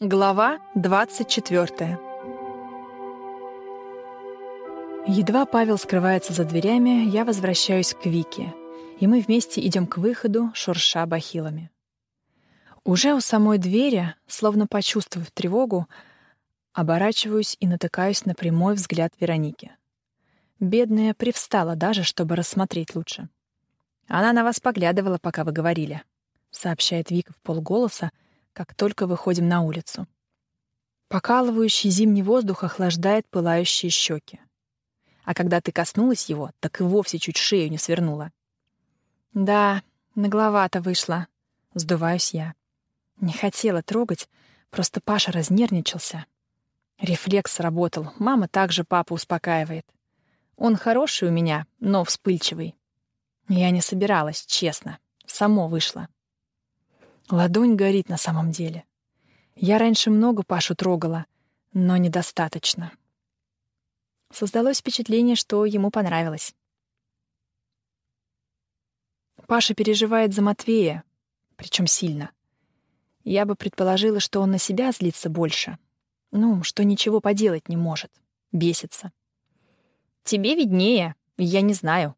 Глава 24 Едва Павел скрывается за дверями, я возвращаюсь к Вике, и мы вместе идем к выходу, шурша бахилами. Уже у самой двери, словно почувствовав тревогу, оборачиваюсь и натыкаюсь на прямой взгляд Вероники. Бедная привстала даже, чтобы рассмотреть лучше. «Она на вас поглядывала, пока вы говорили», — сообщает Вика в полголоса, — как только выходим на улицу. Покалывающий зимний воздух охлаждает пылающие щеки. А когда ты коснулась его, так и вовсе чуть шею не свернула. «Да, нагловато вышло», — сдуваюсь я. Не хотела трогать, просто Паша разнервничался. Рефлекс сработал, мама также папу успокаивает. Он хороший у меня, но вспыльчивый. Я не собиралась, честно. Само вышло. Ладонь горит на самом деле. Я раньше много Пашу трогала, но недостаточно. Создалось впечатление, что ему понравилось. Паша переживает за Матвея, причем сильно. Я бы предположила, что он на себя злится больше. Ну, что ничего поделать не может. Бесится. «Тебе виднее, я не знаю».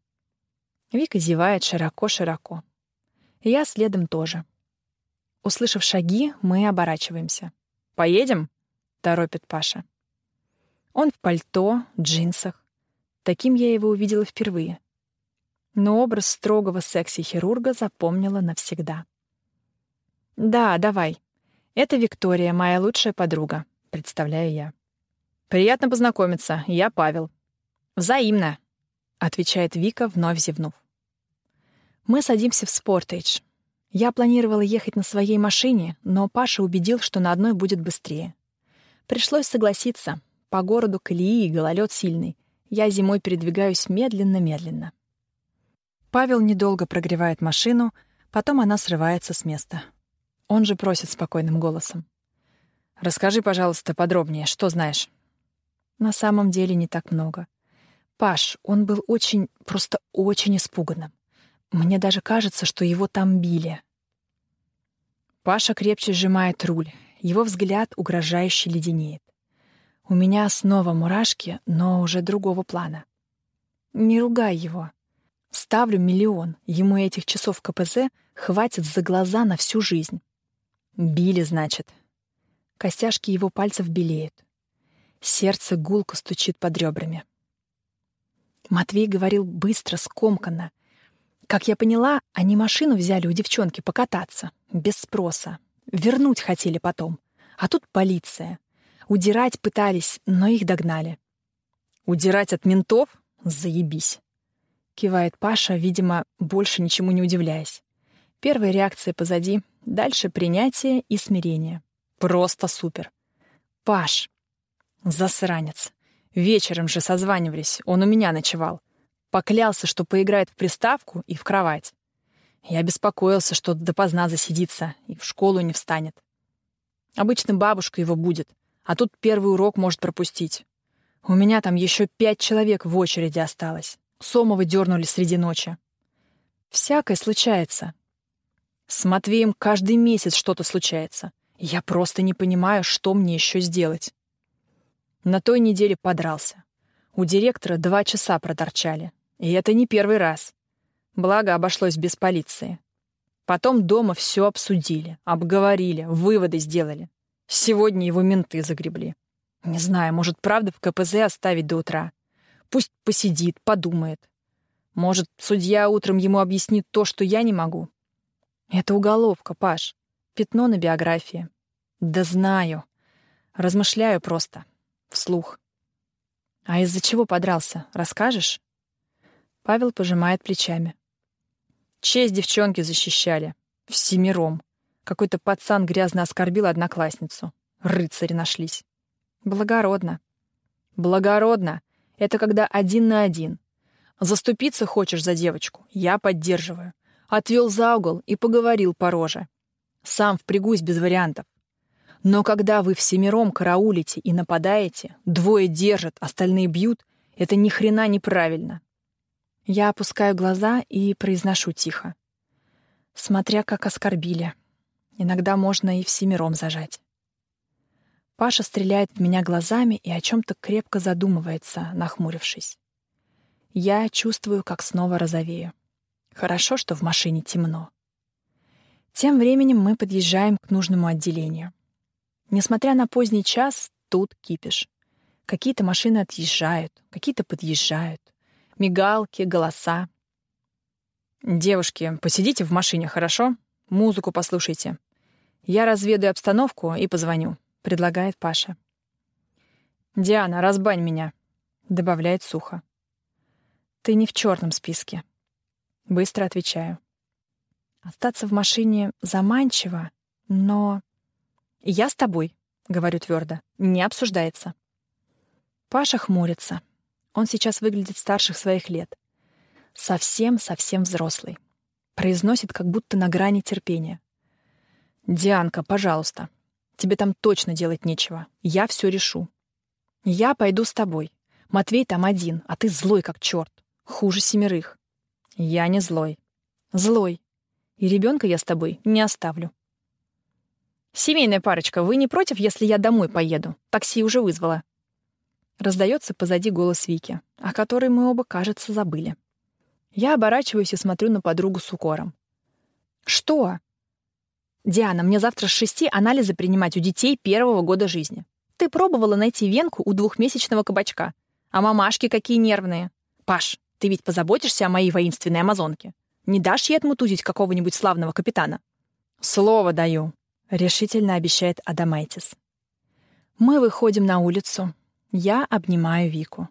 Вика зевает широко-широко. Я следом тоже. Услышав шаги, мы оборачиваемся. «Поедем?» — торопит Паша. Он в пальто, джинсах. Таким я его увидела впервые. Но образ строгого секси-хирурга запомнила навсегда. «Да, давай. Это Виктория, моя лучшая подруга», — представляю я. «Приятно познакомиться. Я Павел». «Взаимно», — отвечает Вика, вновь зевнув. Мы садимся в Спортейдж. Я планировала ехать на своей машине, но Паша убедил, что на одной будет быстрее. Пришлось согласиться. По городу колеи и гололед сильный. Я зимой передвигаюсь медленно-медленно. Павел недолго прогревает машину, потом она срывается с места. Он же просит спокойным голосом. «Расскажи, пожалуйста, подробнее, что знаешь?» На самом деле не так много. Паш, он был очень, просто очень испуганным. Мне даже кажется, что его там били. Паша крепче сжимает руль. Его взгляд угрожающе леденеет. У меня снова мурашки, но уже другого плана. Не ругай его. Ставлю миллион. Ему этих часов КПЗ хватит за глаза на всю жизнь. Били, значит. Костяшки его пальцев белеют. Сердце гулко стучит под ребрами. Матвей говорил быстро, скомканно. Как я поняла, они машину взяли у девчонки покататься, без спроса. Вернуть хотели потом. А тут полиция. Удирать пытались, но их догнали. «Удирать от ментов? Заебись!» Кивает Паша, видимо, больше ничему не удивляясь. Первая реакция позади, дальше принятие и смирение. Просто супер. Паш. Засранец. Вечером же созванивались, он у меня ночевал. Поклялся, что поиграет в приставку и в кровать. Я беспокоился, что допоздна засидится и в школу не встанет. Обычно бабушка его будет, а тут первый урок может пропустить. У меня там еще пять человек в очереди осталось. Сомова дернули среди ночи. Всякое случается. С Матвеем каждый месяц что-то случается. Я просто не понимаю, что мне еще сделать. На той неделе подрался. У директора два часа проторчали. И это не первый раз. Благо, обошлось без полиции. Потом дома все обсудили, обговорили, выводы сделали. Сегодня его менты загребли. Не знаю, может, правда в КПЗ оставить до утра. Пусть посидит, подумает. Может, судья утром ему объяснит то, что я не могу. Это уголовка, Паш. Пятно на биографии. Да знаю. Размышляю просто. Вслух. А из-за чего подрался, расскажешь? Павел пожимает плечами. Честь девчонки защищали. Всемиром. Какой-то пацан грязно оскорбил одноклассницу. Рыцари нашлись. Благородно. Благородно. Это когда один на один. Заступиться хочешь за девочку? Я поддерживаю. Отвел за угол и поговорил по роже. Сам впрягусь без вариантов. Но когда вы всемиром караулите и нападаете, двое держат, остальные бьют, это ни хрена неправильно. Я опускаю глаза и произношу тихо. Смотря как оскорбили. Иногда можно и всемиром зажать. Паша стреляет в меня глазами и о чем-то крепко задумывается, нахмурившись. Я чувствую, как снова розовею. Хорошо, что в машине темно. Тем временем мы подъезжаем к нужному отделению. Несмотря на поздний час, тут кипиш. Какие-то машины отъезжают, какие-то подъезжают. Мигалки, голоса. «Девушки, посидите в машине, хорошо? Музыку послушайте. Я разведаю обстановку и позвоню», — предлагает Паша. «Диана, разбань меня», — добавляет сухо. «Ты не в черном списке». Быстро отвечаю. Остаться в машине заманчиво, но... «Я с тобой», — говорю твердо, — «не обсуждается». Паша хмурится. Он сейчас выглядит старших своих лет. Совсем-совсем взрослый. Произносит, как будто на грани терпения. «Дианка, пожалуйста. Тебе там точно делать нечего. Я все решу. Я пойду с тобой. Матвей там один, а ты злой как черт. Хуже семерых. Я не злой. Злой. И ребенка я с тобой не оставлю. Семейная парочка, вы не против, если я домой поеду? Такси уже вызвала. Раздается позади голос Вики, о которой мы оба, кажется, забыли. Я оборачиваюсь и смотрю на подругу с укором. Что? Диана, мне завтра с шести анализы принимать у детей первого года жизни. Ты пробовала найти венку у двухмесячного кабачка. А мамашки какие нервные. Паш, ты ведь позаботишься о моей воинственной амазонке. Не дашь ей отмутузить какого-нибудь славного капитана? Слово даю, решительно обещает Адамайтис. Мы выходим на улицу. Я обнимаю Вику.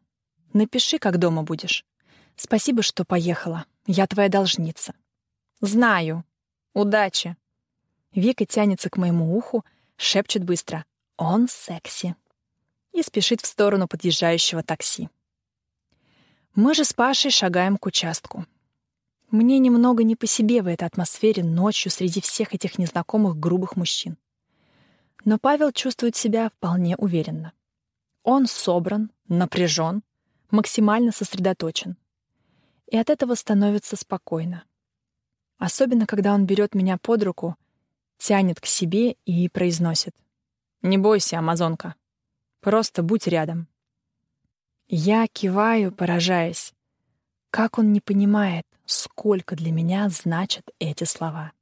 Напиши, как дома будешь. Спасибо, что поехала. Я твоя должница. Знаю. Удачи. Вика тянется к моему уху, шепчет быстро «Он секси» и спешит в сторону подъезжающего такси. Мы же с Пашей шагаем к участку. Мне немного не по себе в этой атмосфере ночью среди всех этих незнакомых грубых мужчин. Но Павел чувствует себя вполне уверенно. Он собран, напряжен, максимально сосредоточен. И от этого становится спокойно. Особенно, когда он берет меня под руку тянет к себе и произносит. «Не бойся, амазонка. Просто будь рядом». Я киваю, поражаясь. Как он не понимает, сколько для меня значат эти слова.